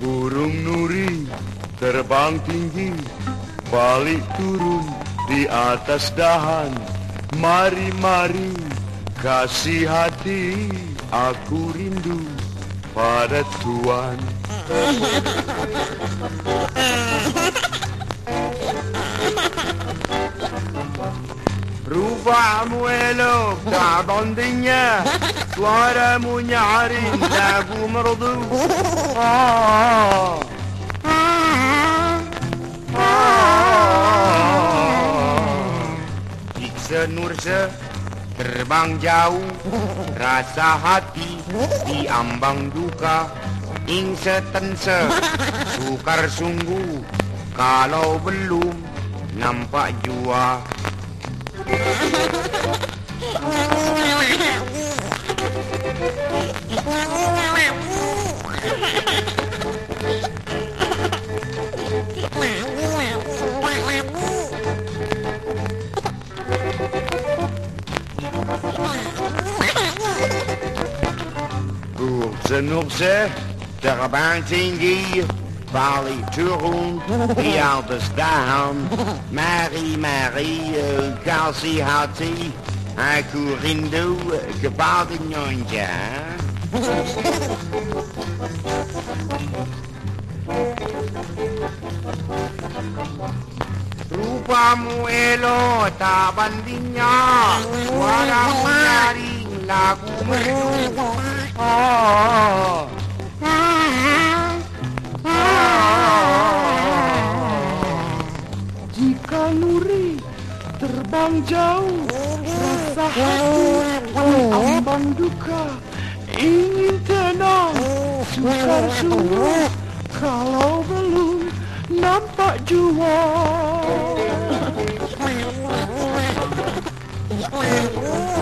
Burung nuri terbang tinggi Balik turun di atas dahan. Mari, mari, kasih hati Aku rindu pada Tuhan Merdu ah. Iksa Nurse terbang jauh Rasa hati di ambang duka Ingse tense sukar sungguh Kalau belum nampak jua Nurse terbang tinggi Balik turun di atas dahan Mari, mari, kasih hati Aku rindu kepada nyonya Rupamu elo tak bandingnya Suaramu nyaring lagu merdu oh. Jika nuri terbang jauh Rasa hati berambang duka Ingin tenang. Susah suruh Kalau belum nampak jua. Oh